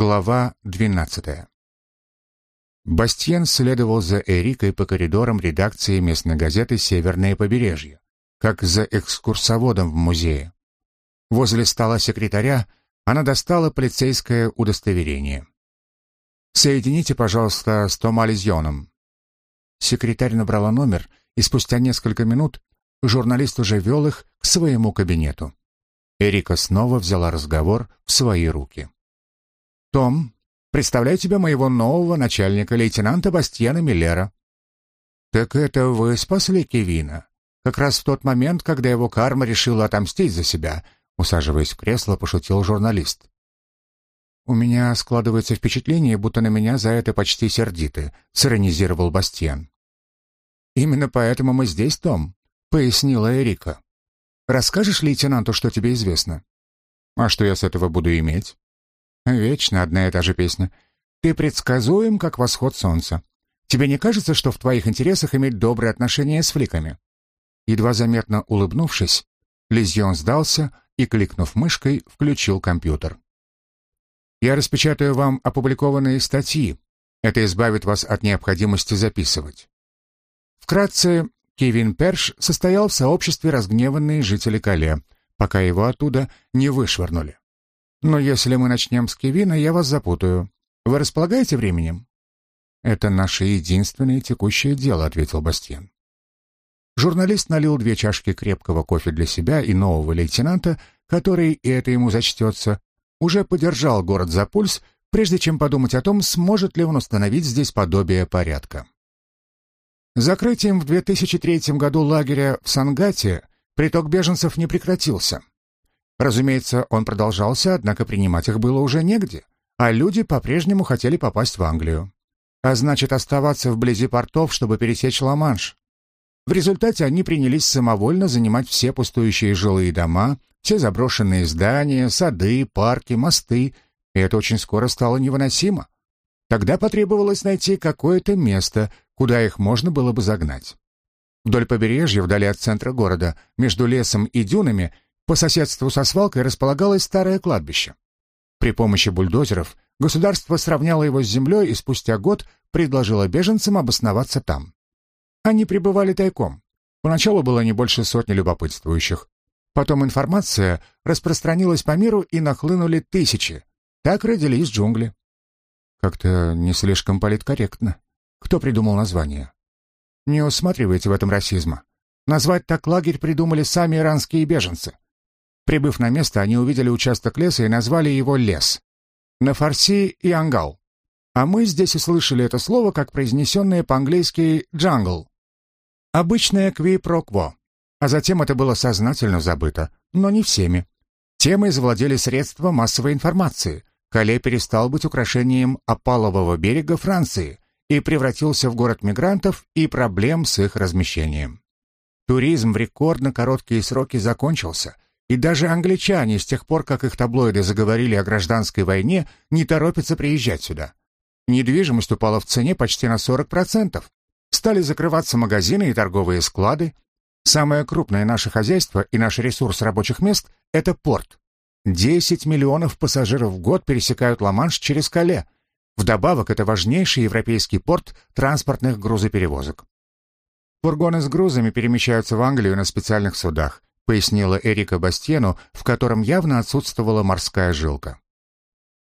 Глава 12. Бастьен следовал за Эрикой по коридорам редакции местной газеты «Северное побережье», как за экскурсоводом в музее. Возле стола секретаря она достала полицейское удостоверение. «Соедините, пожалуйста, с Тома Лизьоном». Секретарь набрала номер, и спустя несколько минут журналист уже вел их к своему кабинету. Эрика снова взяла разговор в свои руки. «Том, представляю тебе моего нового начальника, лейтенанта Бастьена Миллера». «Так это вы спасли Кевина? Как раз в тот момент, когда его карма решила отомстить за себя», усаживаясь в кресло, пошутил журналист. «У меня складывается впечатление, будто на меня за это почти сердиты», — сиронизировал Бастьен. «Именно поэтому мы здесь, Том», — пояснила Эрика. «Расскажешь лейтенанту, что тебе известно?» «А что я с этого буду иметь?» Вечно одна и та же песня. Ты предсказуем, как восход солнца. Тебе не кажется, что в твоих интересах иметь добрые отношения с фликами?» Едва заметно улыбнувшись, Лизьон сдался и, кликнув мышкой, включил компьютер. «Я распечатаю вам опубликованные статьи. Это избавит вас от необходимости записывать». Вкратце, Кевин Перш состоял в сообществе разгневанные жители Кале, пока его оттуда не вышвырнули. Но если мы начнем с Кевина, я вас запутаю. Вы располагаете временем? Это наше единственное текущее дело, ответил Бастиен. Журналист налил две чашки крепкого кофе для себя и нового лейтенанта, который, и это ему зачтется, уже подержал город за пульс, прежде чем подумать о том, сможет ли он установить здесь подобие порядка. Закрытием в 2003 году лагеря в Сангате приток беженцев не прекратился. Разумеется, он продолжался, однако принимать их было уже негде, а люди по-прежнему хотели попасть в Англию. А значит, оставаться вблизи портов, чтобы пересечь Ла-Манш. В результате они принялись самовольно занимать все пустующие жилые дома, все заброшенные здания, сады, парки, мосты, и это очень скоро стало невыносимо. Тогда потребовалось найти какое-то место, куда их можно было бы загнать. Вдоль побережья, вдали от центра города, между лесом и дюнами – по соседству со свалкой располагалось старое кладбище. При помощи бульдозеров государство сравняло его с землей и спустя год предложило беженцам обосноваться там. Они пребывали тайком. Поначалу было не больше сотни любопытствующих. Потом информация распространилась по миру и нахлынули тысячи. Так родились джунгли. Как-то не слишком политкорректно. Кто придумал название? Не усматривайте в этом расизма. Назвать так лагерь придумали сами иранские беженцы. Прибыв на место, они увидели участок леса и назвали его «лес». На фарси и ангал. А мы здесь услышали это слово, как произнесенное по-английски «джангл». Обычное кви-про-кво. А затем это было сознательно забыто, но не всеми. Темой завладели средства массовой информации. Кале перестал быть украшением опалового берега Франции и превратился в город мигрантов и проблем с их размещением. Туризм в рекордно короткие сроки закончился – и даже англичане, с тех пор, как их таблоиды заговорили о гражданской войне, не торопятся приезжать сюда. Недвижимость упала в цене почти на 40%. Стали закрываться магазины и торговые склады. Самое крупное наше хозяйство и наш ресурс рабочих мест – это порт. 10 миллионов пассажиров в год пересекают Ла-Манш через Кале. Вдобавок, это важнейший европейский порт транспортных грузоперевозок. Фургоны с грузами перемещаются в Англию на специальных судах пояснила Эрика Бастьену, в котором явно отсутствовала морская жилка.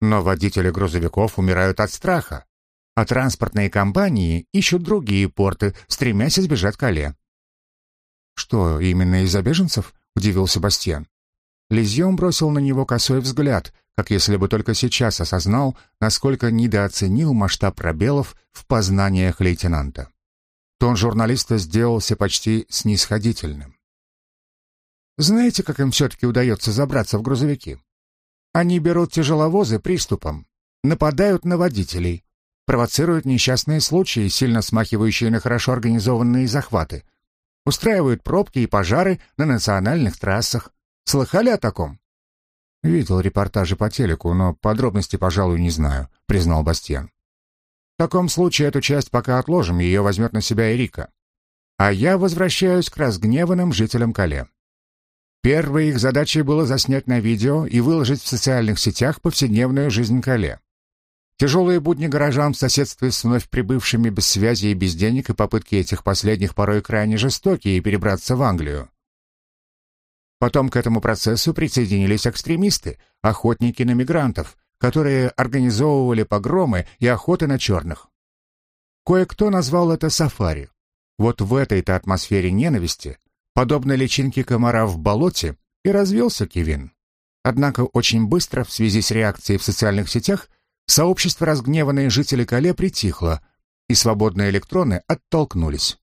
Но водители грузовиков умирают от страха, а транспортные компании ищут другие порты, стремясь избежать Кале. «Что, именно из-за беженцев?» — удивился Бастьен. Лизьон бросил на него косой взгляд, как если бы только сейчас осознал, насколько недооценил масштаб пробелов в познаниях лейтенанта. Тон журналиста сделался почти снисходительным. Знаете, как им все-таки удается забраться в грузовики? Они берут тяжеловозы приступом, нападают на водителей, провоцируют несчастные случаи, сильно смахивающие на хорошо организованные захваты, устраивают пробки и пожары на национальных трассах. Слыхали о таком? Видел репортажи по телеку, но подробности, пожалуй, не знаю, признал Бастьян. В таком случае эту часть пока отложим, ее возьмет на себя Эрика. А я возвращаюсь к разгневанным жителям Кале. Первой их задачей было заснять на видео и выложить в социальных сетях повседневную жизнь Кале. Тяжелые будни горожан в соседстве с вновь прибывшими без связи и без денег и попытки этих последних порой крайне жестокие перебраться в Англию. Потом к этому процессу присоединились экстремисты, охотники на мигрантов, которые организовывали погромы и охоты на черных. Кое-кто назвал это сафари. Вот в этой-то атмосфере ненависти, подобно личинке комара в болоте, и развился Кевин. Однако очень быстро, в связи с реакцией в социальных сетях, сообщество разгневанные жители Кале притихло, и свободные электроны оттолкнулись.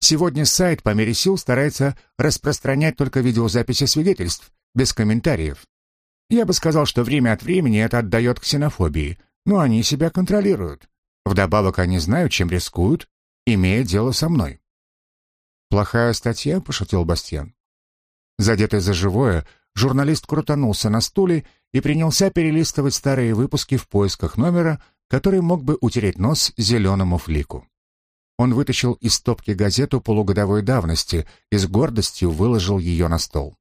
Сегодня сайт по мере сил старается распространять только видеозаписи свидетельств, без комментариев. Я бы сказал, что время от времени это отдает ксенофобии, но они себя контролируют. Вдобавок они знают, чем рискуют, имея дело со мной. «Плохая статья?» — пошутил Бастьян. Задетый за живое, журналист крутанулся на стуле и принялся перелистывать старые выпуски в поисках номера, который мог бы утереть нос зеленому флику. Он вытащил из стопки газету полугодовой давности и с гордостью выложил ее на стол.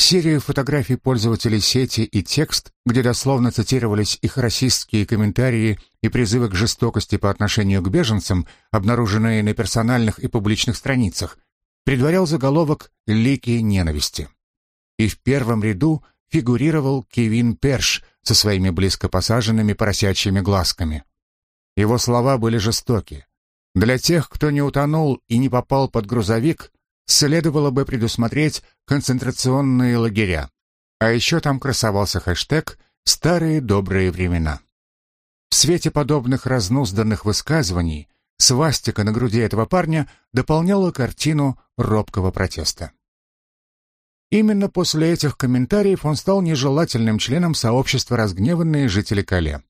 Серию фотографий пользователей сети и текст, где дословно цитировались их расистские комментарии и призывы к жестокости по отношению к беженцам, обнаруженные на персональных и публичных страницах, предварял заголовок «Лики ненависти». И в первом ряду фигурировал Кевин Перш со своими близко посаженными поросячьими глазками. Его слова были жестоки. Для тех, кто не утонул и не попал под грузовик, следовало бы предусмотреть концентрационные лагеря. А еще там красовался хэштег «Старые добрые времена». В свете подобных разнузданных высказываний свастика на груди этого парня дополняла картину робкого протеста. Именно после этих комментариев он стал нежелательным членом сообщества разгневанные жители Кале.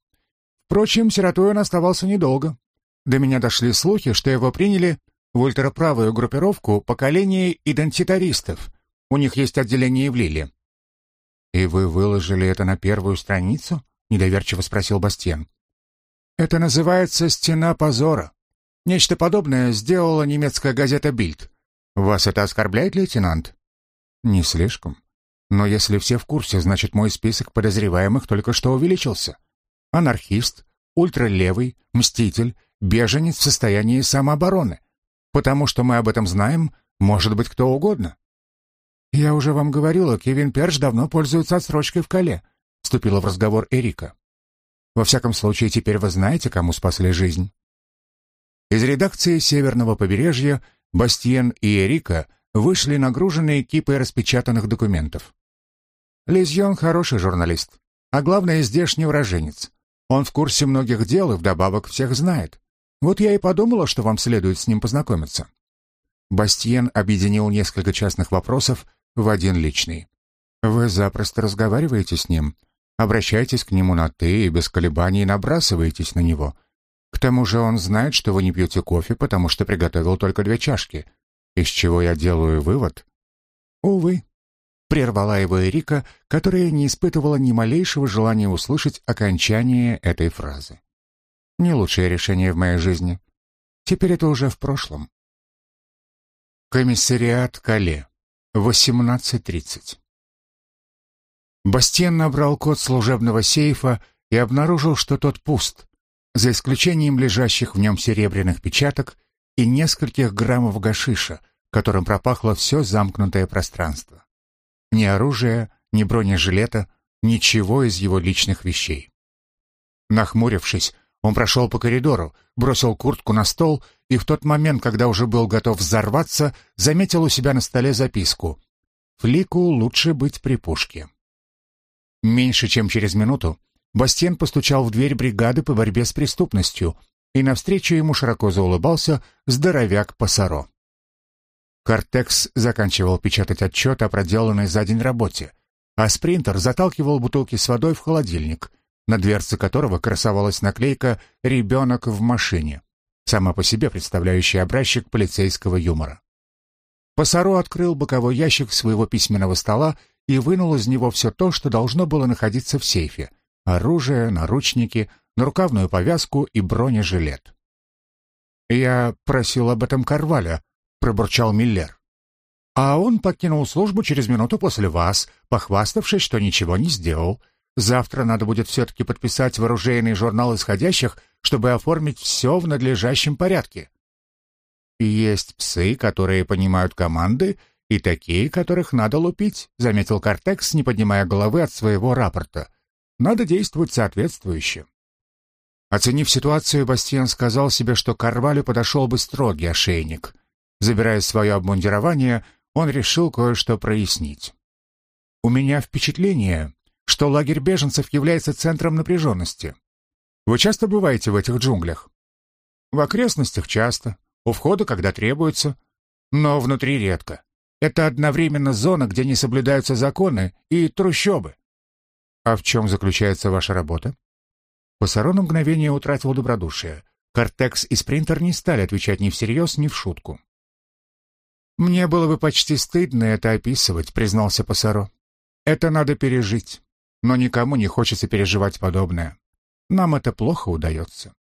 Впрочем, сиротой он оставался недолго. До меня дошли слухи, что его приняли в ультраправую группировку поколения идентитаристов. У них есть отделение в Лиле. «И вы выложили это на первую страницу?» — недоверчиво спросил Бастен. «Это называется «Стена позора». Нечто подобное сделала немецкая газета «Бильд». Вас это оскорбляет, лейтенант?» «Не слишком. Но если все в курсе, значит, мой список подозреваемых только что увеличился. Анархист, ультралевый, мститель, беженец в состоянии самообороны. Потому что мы об этом знаем, может быть кто угодно. «Я уже вам говорила, Кевин Перш давно пользуется отсрочкой в Кале», — вступила в разговор Эрика. «Во всяком случае, теперь вы знаете, кому спасли жизнь». Из редакции «Северного побережья» Бастиен и Эрика вышли нагруженные кипы распечатанных документов. Лизьон хороший журналист, а главное, здешний уроженец. Он в курсе многих дел и вдобавок всех знает. Вот я и подумала, что вам следует с ним познакомиться». Бастиен объединил несколько частных вопросов в один личный. «Вы запросто разговариваете с ним, обращайтесь к нему на «ты» и без колебаний набрасываетесь на него. К тому же он знает, что вы не пьете кофе, потому что приготовил только две чашки. Из чего я делаю вывод?» «Увы», — прервала его Эрика, которая не испытывала ни малейшего желания услышать окончание этой фразы. Не лучшее решение в моей жизни. Теперь это уже в прошлом. Комиссариат Кале. 18.30. Бастен набрал код служебного сейфа и обнаружил, что тот пуст, за исключением лежащих в нем серебряных печаток и нескольких граммов гашиша, которым пропахло все замкнутое пространство. Ни оружия, ни бронежилета, ничего из его личных вещей. Нахмурившись, он прошел по коридору, бросил куртку на стол и в тот момент, когда уже был готов взорваться, заметил у себя на столе записку. «Флику лучше быть при пушке». Меньше чем через минуту Бастен постучал в дверь бригады по борьбе с преступностью, и навстречу ему широко заулыбался здоровяк Пасаро. Картекс заканчивал печатать отчет о проделанной за день работе, а спринтер заталкивал бутылки с водой в холодильник, на дверце которого красовалась наклейка «Ребенок в машине», сама по себе представляющая образчик полицейского юмора. Пасаро открыл боковой ящик своего письменного стола и вынул из него все то, что должно было находиться в сейфе — оружие, наручники, нарукавную повязку и бронежилет. «Я просил об этом Карваля», — пробурчал Миллер. «А он покинул службу через минуту после вас, похваставшись, что ничего не сделал. Завтра надо будет все-таки подписать вооружейный журнал исходящих, чтобы оформить все в надлежащем порядке. есть псы, которые понимают команды, и такие, которых надо лупить, заметил Кортекс, не поднимая головы от своего рапорта. Надо действовать соответствующе. Оценив ситуацию, Бастиан сказал себе, что Карвалю подошел бы строгий ошейник. Забирая свое обмундирование, он решил кое-что прояснить. «У меня впечатление, что лагерь беженцев является центром напряженности. Вы часто бываете в этих джунглях? В окрестностях часто, у входа, когда требуется, но внутри редко. Это одновременно зона, где не соблюдаются законы, и трущобы. А в чем заключается ваша работа? Пассаро на мгновение утратил добродушие. Кортекс и Спринтер не стали отвечать ни всерьез, ни в шутку. «Мне было бы почти стыдно это описывать», — признался Пассаро. «Это надо пережить но никому не хочется переживать подобное. Нам это плохо удается.